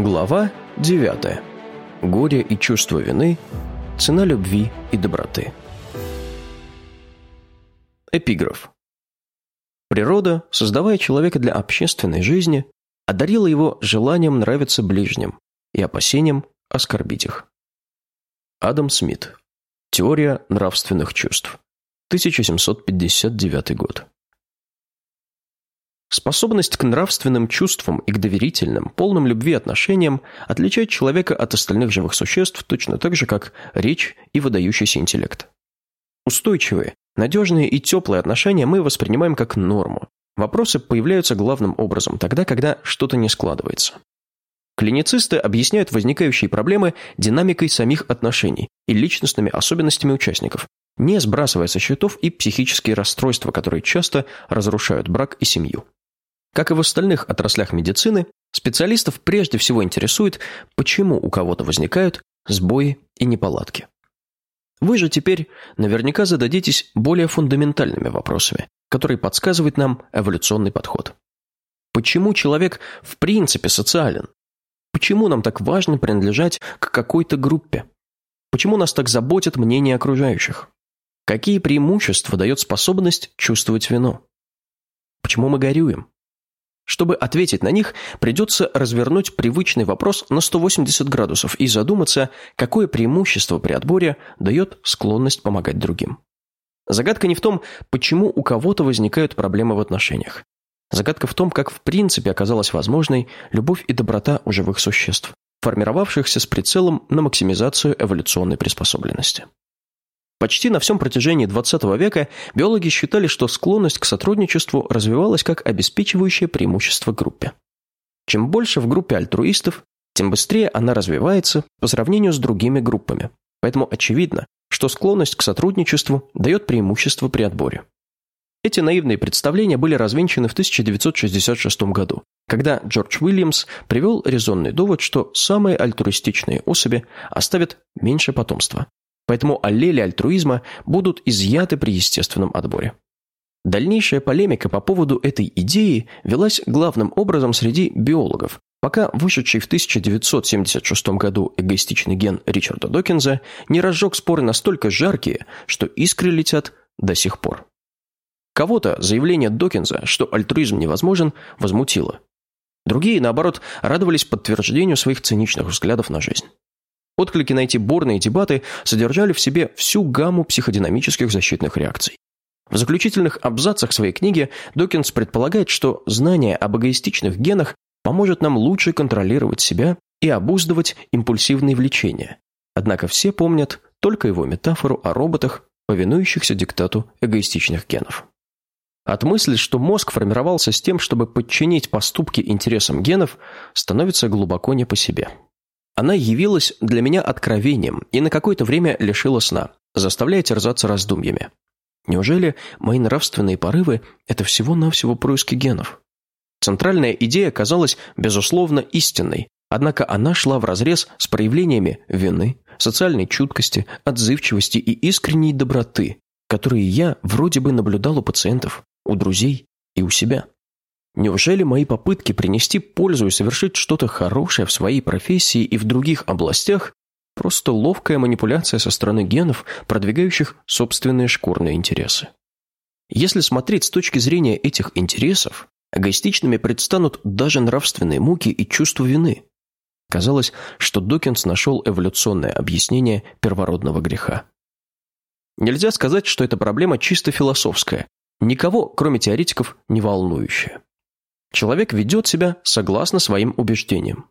Глава 9. Горе и чувство вины. Цена любви и доброты. Эпиграф. Природа, создавая человека для общественной жизни, одарила его желанием нравиться ближним и опасением оскорбить их. Адам Смит. Теория нравственных чувств. 1759 год. Способность к нравственным чувствам и к доверительным, полным любви отношениям отличает человека от остальных живых существ точно так же, как речь и выдающийся интеллект. Устойчивые, надежные и теплые отношения мы воспринимаем как норму. Вопросы появляются главным образом тогда, когда что-то не складывается. Клиницисты объясняют возникающие проблемы динамикой самих отношений и личностными особенностями участников, не сбрасывая со счетов и психические расстройства, которые часто разрушают брак и семью. Как и в остальных отраслях медицины, специалистов прежде всего интересует, почему у кого-то возникают сбои и неполадки. Вы же теперь наверняка зададитесь более фундаментальными вопросами, которые подсказывает нам эволюционный подход. Почему человек в принципе социален? Почему нам так важно принадлежать к какой-то группе? Почему нас так заботит мнение окружающих? Какие преимущества дает способность чувствовать вину? Почему мы горюем? Чтобы ответить на них, придется развернуть привычный вопрос на 180 градусов и задуматься, какое преимущество при отборе дает склонность помогать другим. Загадка не в том, почему у кого-то возникают проблемы в отношениях. Загадка в том, как в принципе оказалась возможной любовь и доброта у живых существ, формировавшихся с прицелом на максимизацию эволюционной приспособленности. Почти на всем протяжении XX века биологи считали, что склонность к сотрудничеству развивалась как обеспечивающее преимущество группе. Чем больше в группе альтруистов, тем быстрее она развивается по сравнению с другими группами. Поэтому очевидно, что склонность к сотрудничеству дает преимущество при отборе. Эти наивные представления были развенчаны в 1966 году, когда Джордж Уильямс привел резонный довод, что самые альтруистичные особи оставят меньше потомства, Поэтому аллели альтруизма будут изъяты при естественном отборе. Дальнейшая полемика по поводу этой идеи велась главным образом среди биологов, пока вышедший в 1976 году эгоистичный ген Ричарда Докинза не разжег споры настолько жаркие, что искры летят до сих пор. Кого-то заявление Докинза, что альтруизм невозможен, возмутило. Другие, наоборот, радовались подтверждению своих циничных взглядов на жизнь. Отклики на эти борные дебаты содержали в себе всю гамму психодинамических защитных реакций. В заключительных абзацах своей книги Докинс предполагает, что знание об эгоистичных генах поможет нам лучше контролировать себя и обуздывать импульсивные влечения. Однако все помнят только его метафору о роботах, повинующихся диктату эгоистичных генов. От мысли, что мозг формировался с тем, чтобы подчинить поступки интересам генов, становится глубоко не по себе. Она явилась для меня откровением и на какое-то время лишила сна, заставляя терзаться раздумьями. Неужели мои нравственные порывы – это всего-навсего происки генов? Центральная идея казалась, безусловно, истинной, однако она шла вразрез с проявлениями вины, социальной чуткости, отзывчивости и искренней доброты, которые я вроде бы наблюдал у пациентов, у друзей и у себя. Неужели мои попытки принести пользу и совершить что-то хорошее в своей профессии и в других областях просто ловкая манипуляция со стороны генов, продвигающих собственные шкурные интересы? Если смотреть с точки зрения этих интересов, эгоистичными предстанут даже нравственные муки и чувство вины. Казалось, что Докинс нашел эволюционное объяснение первородного греха. Нельзя сказать, что эта проблема чисто философская, никого, кроме теоретиков, не волнующая. Человек ведет себя согласно своим убеждениям.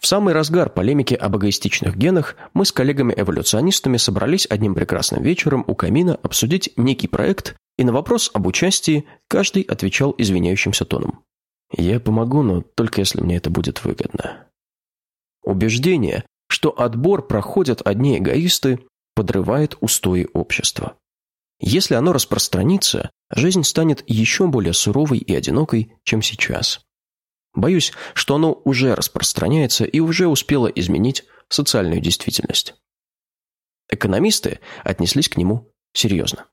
В самый разгар полемики об эгоистичных генах мы с коллегами-эволюционистами собрались одним прекрасным вечером у камина обсудить некий проект, и на вопрос об участии каждый отвечал извиняющимся тоном. «Я помогу, но только если мне это будет выгодно». Убеждение, что отбор проходят одни эгоисты, подрывает устои общества. Если оно распространится, жизнь станет еще более суровой и одинокой, чем сейчас. Боюсь, что оно уже распространяется и уже успело изменить социальную действительность. Экономисты отнеслись к нему серьезно.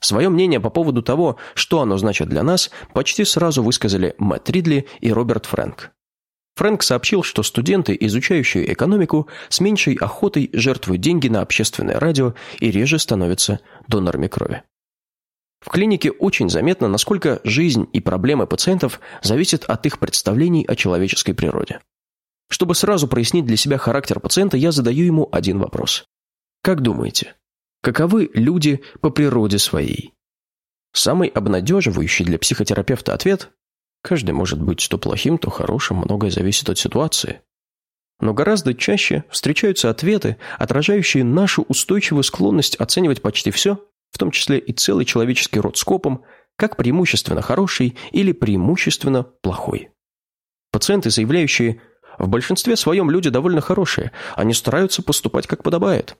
Свое мнение по поводу того, что оно значит для нас, почти сразу высказали Мэтт Ридли и Роберт Фрэнк. Фрэнк сообщил, что студенты, изучающие экономику, с меньшей охотой жертвуют деньги на общественное радио и реже становятся донорами крови. В клинике очень заметно, насколько жизнь и проблемы пациентов зависят от их представлений о человеческой природе. Чтобы сразу прояснить для себя характер пациента, я задаю ему один вопрос. Как думаете, каковы люди по природе своей? Самый обнадеживающий для психотерапевта ответ – каждый может быть то плохим, то хорошим, многое зависит от ситуации. Но гораздо чаще встречаются ответы, отражающие нашу устойчивую склонность оценивать почти все, в том числе и целый человеческий род скопом, как преимущественно хороший или преимущественно плохой. Пациенты, заявляющие в большинстве своем люди довольно хорошие, они стараются поступать как подобает.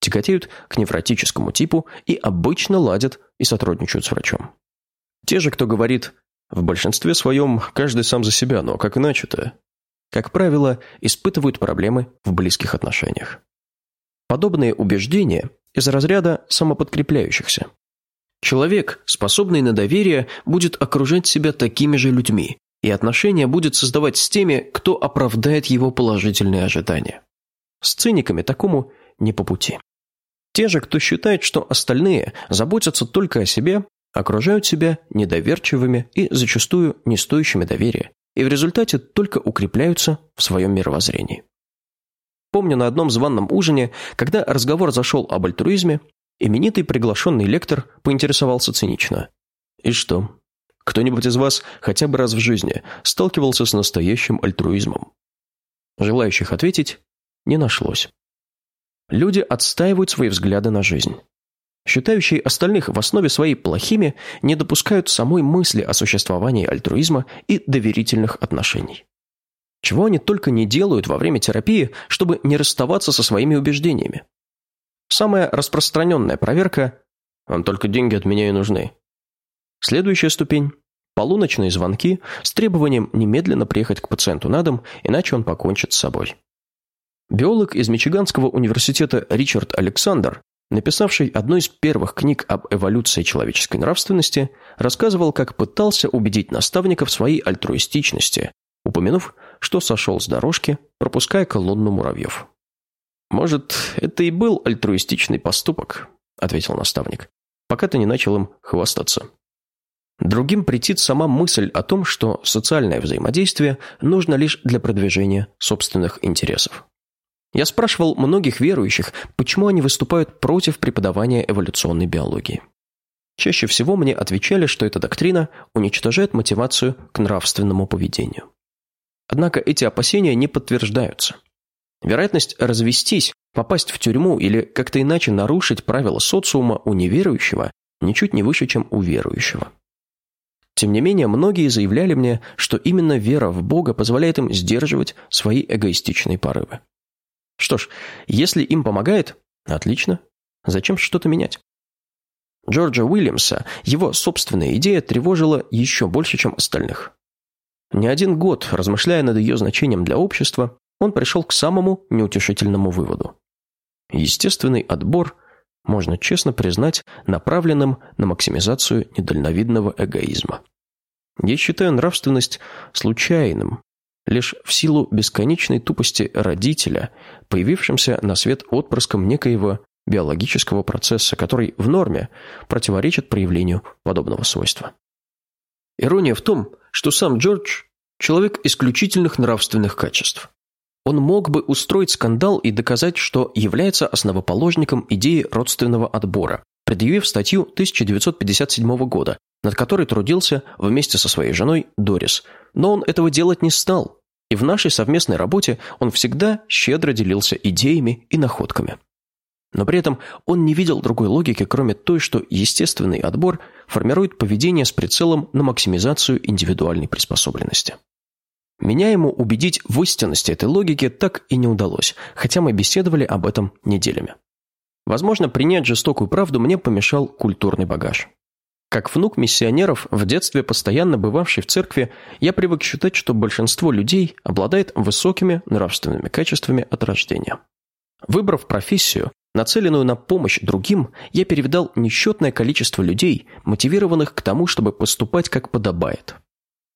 Тяготеют к невротическому типу и обычно ладят и сотрудничают с врачом. Те же, кто говорит «в большинстве своем каждый сам за себя, но как иначе-то?» как правило, испытывают проблемы в близких отношениях. Подобные убеждения из разряда самоподкрепляющихся. Человек, способный на доверие, будет окружать себя такими же людьми, и отношения будет создавать с теми, кто оправдает его положительные ожидания. С циниками такому не по пути. Те же, кто считает, что остальные заботятся только о себе, окружают себя недоверчивыми и зачастую не стоящими доверия, и в результате только укрепляются в своем мировоззрении. Помню на одном званном ужине, когда разговор зашел об альтруизме, именитый приглашенный лектор поинтересовался цинично. «И что, кто-нибудь из вас хотя бы раз в жизни сталкивался с настоящим альтруизмом? Желающих ответить не нашлось. Люди отстаивают свои взгляды на жизнь. Считающие остальных в основе своей плохими не допускают самой мысли о существовании альтруизма и доверительных отношений. Чего они только не делают во время терапии, чтобы не расставаться со своими убеждениями. Самая распространенная проверка – «Вам только деньги от меня и нужны». Следующая ступень Полуночные звонки с требованием немедленно приехать к пациенту на дом, иначе он покончит с собой. Биолог из Мичиганского университета Ричард Александр, написавший одну из первых книг об эволюции человеческой нравственности, рассказывал, как пытался убедить наставника в своей альтруистичности, упомянув, что сошел с дорожки, пропуская колонну муравьев. «Может, это и был альтруистичный поступок», — ответил наставник, «пока ты не начал им хвастаться». Другим претит сама мысль о том, что социальное взаимодействие нужно лишь для продвижения собственных интересов. Я спрашивал многих верующих, почему они выступают против преподавания эволюционной биологии. Чаще всего мне отвечали, что эта доктрина уничтожает мотивацию к нравственному поведению. Однако эти опасения не подтверждаются. Вероятность развестись, попасть в тюрьму или как-то иначе нарушить правила социума у неверующего ничуть не выше, чем у верующего. Тем не менее, многие заявляли мне, что именно вера в Бога позволяет им сдерживать свои эгоистичные порывы. Что ж, если им помогает, отлично. Зачем что-то менять? Джорджа Уильямса его собственная идея тревожила еще больше, чем остальных. Не один год, размышляя над ее значением для общества, он пришел к самому неутешительному выводу. Естественный отбор можно честно признать направленным на максимизацию недальновидного эгоизма. Я считаю нравственность случайным, лишь в силу бесконечной тупости родителя, появившимся на свет отпрыском некоего биологического процесса, который в норме противоречит проявлению подобного свойства. Ирония в том, что сам Джордж – человек исключительных нравственных качеств. Он мог бы устроить скандал и доказать, что является основоположником идеи родственного отбора, предъявив статью 1957 года, над которой трудился вместе со своей женой Дорис. Но он этого делать не стал, и в нашей совместной работе он всегда щедро делился идеями и находками. Но при этом он не видел другой логики, кроме той, что естественный отбор формирует поведение с прицелом на максимизацию индивидуальной приспособленности. Меня ему убедить в истинности этой логики так и не удалось, хотя мы беседовали об этом неделями. Возможно, принять жестокую правду мне помешал культурный багаж. Как внук миссионеров, в детстве постоянно бывавший в церкви, я привык считать, что большинство людей обладает высокими нравственными качествами от рождения. Выбрав профессию, нацеленную на помощь другим, я перевидал несчетное количество людей, мотивированных к тому, чтобы поступать как подобает.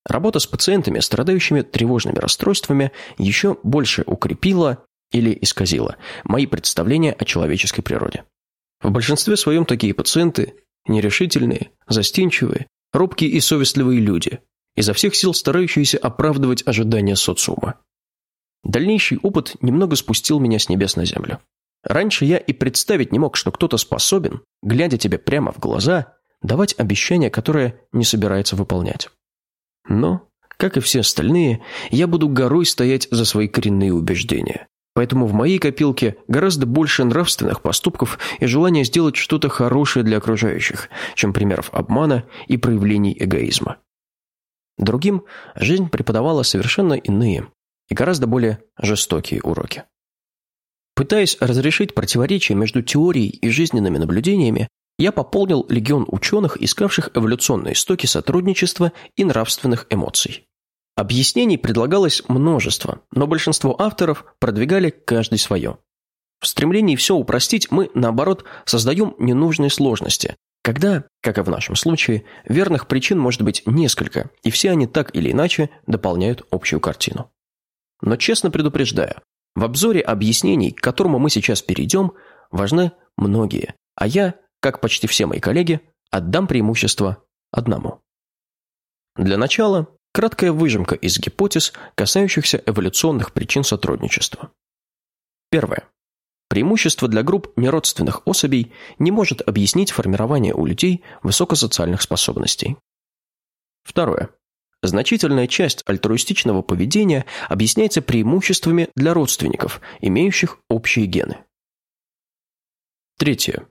Работа с пациентами, страдающими тревожными расстройствами, еще больше укрепила или исказила мои представления о человеческой природе. В большинстве своем такие пациенты – нерешительные, застенчивые, робкие и совестливые люди, изо всех сил старающиеся оправдывать ожидания социума. Дальнейший опыт немного спустил меня с небес на землю. Раньше я и представить не мог, что кто-то способен, глядя тебе прямо в глаза, давать обещания, которые не собирается выполнять. Но, как и все остальные, я буду горой стоять за свои коренные убеждения. Поэтому в моей копилке гораздо больше нравственных поступков и желания сделать что-то хорошее для окружающих, чем примеров обмана и проявлений эгоизма. Другим жизнь преподавала совершенно иные и гораздо более жестокие уроки. Пытаясь разрешить противоречия между теорией и жизненными наблюдениями, я пополнил легион ученых, искавших эволюционные истоки сотрудничества и нравственных эмоций. Объяснений предлагалось множество, но большинство авторов продвигали каждый свое. В стремлении все упростить мы, наоборот, создаем ненужные сложности, когда, как и в нашем случае, верных причин может быть несколько, и все они так или иначе дополняют общую картину. Но честно предупреждаю, в обзоре объяснений, к которому мы сейчас перейдем, важны многие, а я, как почти все мои коллеги, отдам преимущество одному. Для начала Краткая выжимка из гипотез, касающихся эволюционных причин сотрудничества. Первое. Преимущество для групп неродственных особей не может объяснить формирование у людей высокосоциальных способностей. Второе. Значительная часть альтруистичного поведения объясняется преимуществами для родственников, имеющих общие гены. Третье.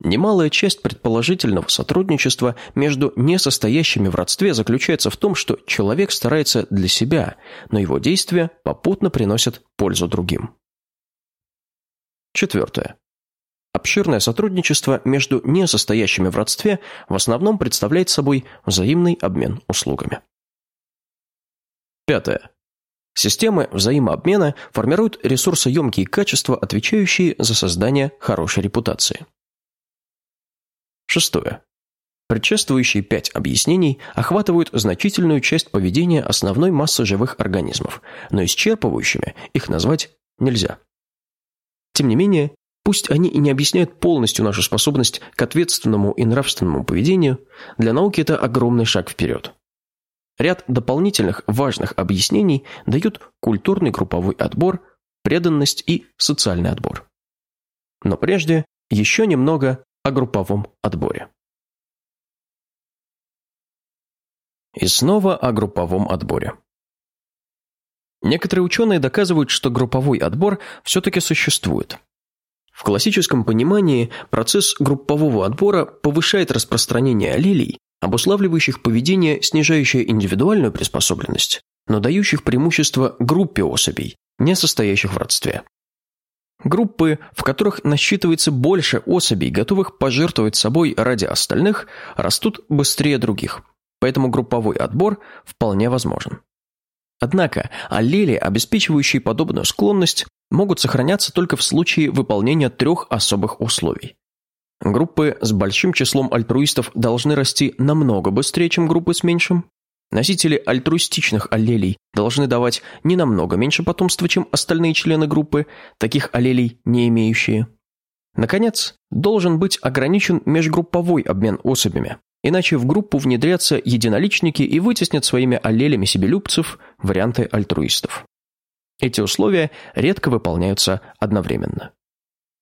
Немалая часть предположительного сотрудничества между несостоящими в родстве заключается в том, что человек старается для себя, но его действия попутно приносят пользу другим. Четвертое. Обширное сотрудничество между несостоящими в родстве в основном представляет собой взаимный обмен услугами. Пятое. Системы взаимообмена формируют ресурсоемкие качества, отвечающие за создание хорошей репутации. Шестое. Предшествующие пять объяснений охватывают значительную часть поведения основной массы живых организмов, но исчерпывающими их назвать нельзя. Тем не менее, пусть они и не объясняют полностью нашу способность к ответственному и нравственному поведению, для науки это огромный шаг вперед. Ряд дополнительных важных объяснений дают культурный групповой отбор, преданность и социальный отбор. Но прежде еще немного о групповом отборе. И снова о групповом отборе. Некоторые ученые доказывают, что групповой отбор все-таки существует. В классическом понимании процесс группового отбора повышает распространение аллелей, обуславливающих поведение, снижающее индивидуальную приспособленность, но дающих преимущество группе особей, не состоящих в родстве. Группы, в которых насчитывается больше особей, готовых пожертвовать собой ради остальных, растут быстрее других. Поэтому групповой отбор вполне возможен. Однако аллели, обеспечивающие подобную склонность, могут сохраняться только в случае выполнения трех особых условий. Группы с большим числом альтруистов должны расти намного быстрее, чем группы с меньшим. Носители альтруистичных аллелей должны давать не намного меньше потомства, чем остальные члены группы, таких аллелей не имеющие. Наконец, должен быть ограничен межгрупповой обмен особями, иначе в группу внедрятся единоличники и вытеснят своими аллелями себелюбцев варианты альтруистов. Эти условия редко выполняются одновременно.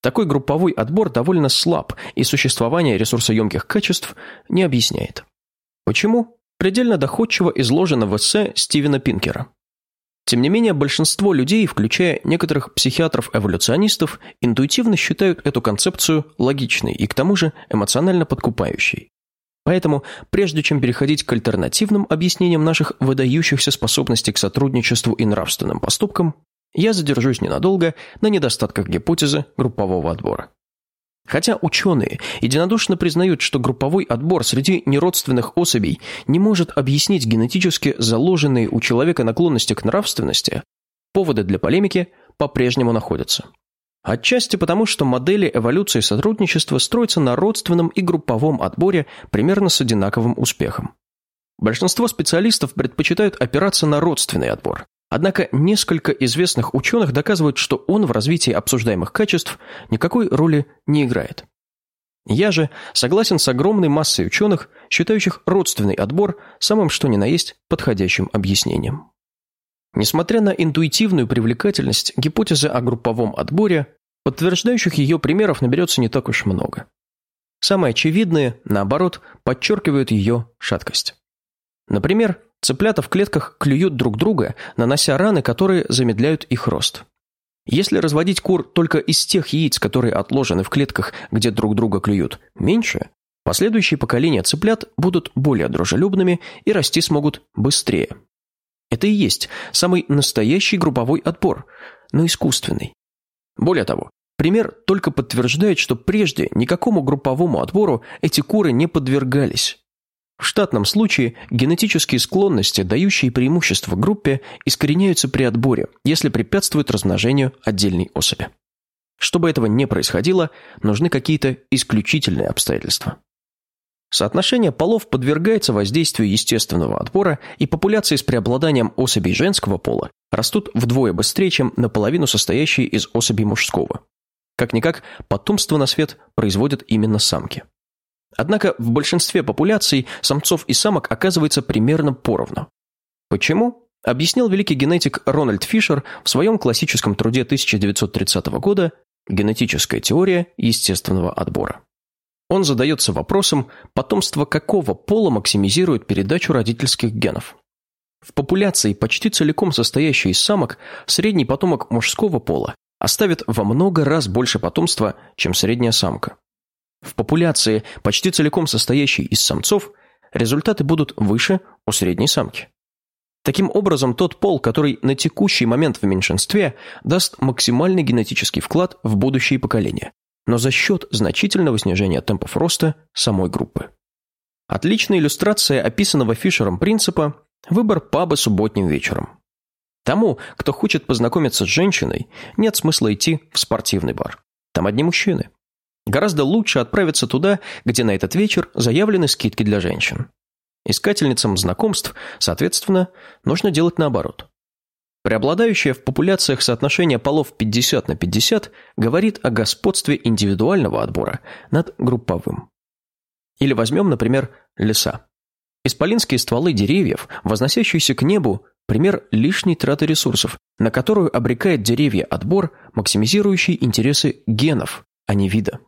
Такой групповой отбор довольно слаб и существование ресурсоемких качеств не объясняет. Почему? Предельно доходчиво изложено в эссе Стивена Пинкера. Тем не менее, большинство людей, включая некоторых психиатров-эволюционистов, интуитивно считают эту концепцию логичной и к тому же эмоционально подкупающей. Поэтому, прежде чем переходить к альтернативным объяснениям наших выдающихся способностей к сотрудничеству и нравственным поступкам, я задержусь ненадолго на недостатках гипотезы группового отбора. Хотя ученые единодушно признают, что групповой отбор среди неродственных особей не может объяснить генетически заложенные у человека наклонности к нравственности, поводы для полемики по-прежнему находятся. Отчасти потому, что модели эволюции сотрудничества строятся на родственном и групповом отборе примерно с одинаковым успехом. Большинство специалистов предпочитают опираться на родственный отбор. Однако несколько известных ученых доказывают, что он в развитии обсуждаемых качеств никакой роли не играет. Я же согласен с огромной массой ученых, считающих родственный отбор самым что ни на есть подходящим объяснением. Несмотря на интуитивную привлекательность гипотезы о групповом отборе, подтверждающих ее примеров наберется не так уж много. Самые очевидные, наоборот, подчеркивают ее шаткость. Например, цыплята в клетках клюют друг друга, нанося раны, которые замедляют их рост. Если разводить кур только из тех яиц, которые отложены в клетках, где друг друга клюют, меньше, последующие поколения цыплят будут более дружелюбными и расти смогут быстрее. Это и есть самый настоящий групповой отбор, но искусственный. Более того, пример только подтверждает, что прежде никакому групповому отбору эти куры не подвергались. В штатном случае генетические склонности, дающие преимущество группе, искореняются при отборе, если препятствуют размножению отдельной особи. Чтобы этого не происходило, нужны какие-то исключительные обстоятельства. Соотношение полов подвергается воздействию естественного отбора, и популяции с преобладанием особей женского пола растут вдвое быстрее, чем наполовину состоящие из особей мужского. Как-никак, потомство на свет производят именно самки. Однако в большинстве популяций самцов и самок оказывается примерно поровну. Почему? Объяснил великий генетик Рональд Фишер в своем классическом труде 1930 года «Генетическая теория естественного отбора». Он задается вопросом, потомство какого пола максимизирует передачу родительских генов. В популяции, почти целиком состоящей из самок, средний потомок мужского пола оставит во много раз больше потомства, чем средняя самка. В популяции, почти целиком состоящей из самцов, результаты будут выше у средней самки. Таким образом, тот пол, который на текущий момент в меньшинстве, даст максимальный генетический вклад в будущие поколения, но за счет значительного снижения темпов роста самой группы. Отличная иллюстрация описанного Фишером принципа – выбор паба субботним вечером. Тому, кто хочет познакомиться с женщиной, нет смысла идти в спортивный бар. Там одни мужчины. Гораздо лучше отправиться туда, где на этот вечер заявлены скидки для женщин. Искательницам знакомств, соответственно, нужно делать наоборот. Преобладающее в популяциях соотношение полов 50 на 50 говорит о господстве индивидуального отбора над групповым. Или возьмем, например, леса. Исполинские стволы деревьев, возносящиеся к небу, пример лишней траты ресурсов, на которую обрекает деревья отбор, максимизирующий интересы генов, а не вида.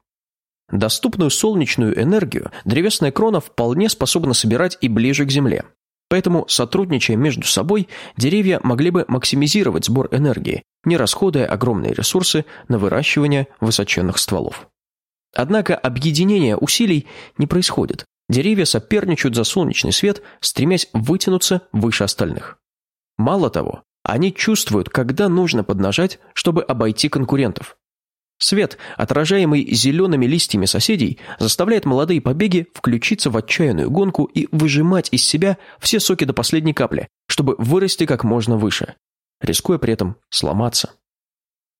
Доступную солнечную энергию древесная крона вполне способна собирать и ближе к Земле. Поэтому, сотрудничая между собой, деревья могли бы максимизировать сбор энергии, не расходуя огромные ресурсы на выращивание высоченных стволов. Однако объединение усилий не происходит. Деревья соперничают за солнечный свет, стремясь вытянуться выше остальных. Мало того, они чувствуют, когда нужно поднажать, чтобы обойти конкурентов. Свет, отражаемый зелеными листьями соседей, заставляет молодые побеги включиться в отчаянную гонку и выжимать из себя все соки до последней капли, чтобы вырасти как можно выше, рискуя при этом сломаться.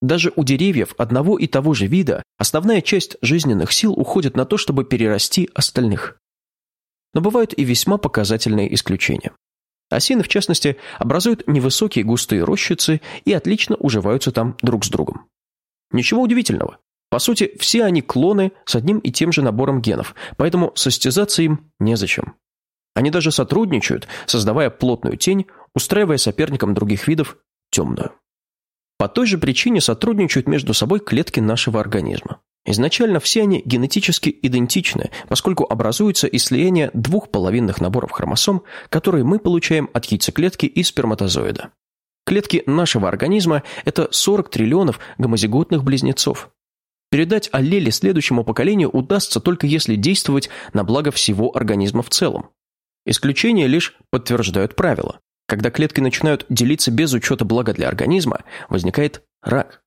Даже у деревьев одного и того же вида основная часть жизненных сил уходит на то, чтобы перерасти остальных. Но бывают и весьма показательные исключения. Осины, в частности, образуют невысокие густые рощицы и отлично уживаются там друг с другом. Ничего удивительного. По сути, все они клоны с одним и тем же набором генов, поэтому состязаться им незачем. Они даже сотрудничают, создавая плотную тень, устраивая соперникам других видов темную. По той же причине сотрудничают между собой клетки нашего организма. Изначально все они генетически идентичны, поскольку образуются из слияния двух половинных наборов хромосом, которые мы получаем от яйцеклетки и сперматозоида. Клетки нашего организма – это 40 триллионов гомозиготных близнецов. Передать аллели следующему поколению удастся только если действовать на благо всего организма в целом. Исключения лишь подтверждают правила. Когда клетки начинают делиться без учета блага для организма, возникает рак.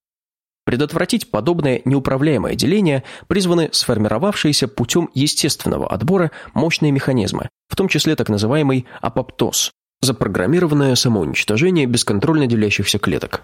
Предотвратить подобное неуправляемое деление призваны сформировавшиеся путем естественного отбора мощные механизмы, в том числе так называемый апоптоз, Запрограммированное самоуничтожение бесконтрольно делящихся клеток.